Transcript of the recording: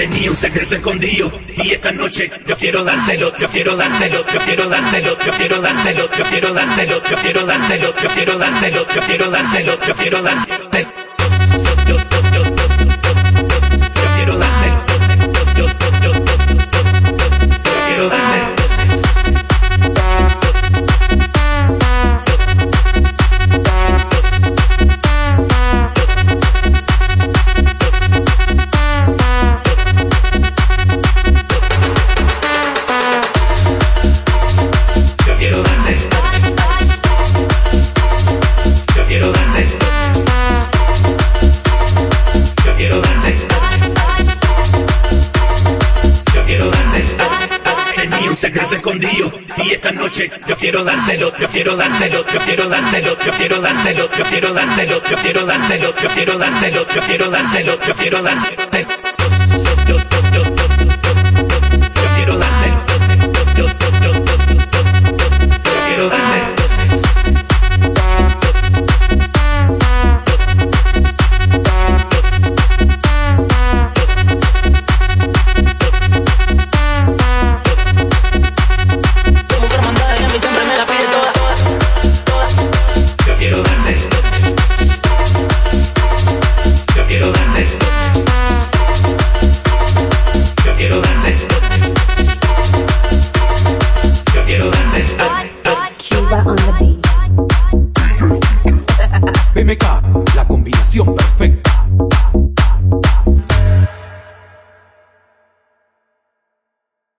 Tenía un secreto escondido y esta noche yo quiero dártelo, yo quiero dártelo, yo quiero dártelo, yo quiero dártelo, yo quiero dártelo, yo quiero dártelo, yo quiero dártelo, yo quiero dártelo, yo quiero dártelo. Y esta noche yo quiero dártelo, yo quiero dártelo, yo quiero dártelo, yo quiero dártelo, yo quiero dártelo, yo quiero dártelo, yo quiero dártelo, yo quiero dártelo, yo quiero dártelo. La combinación perfecta.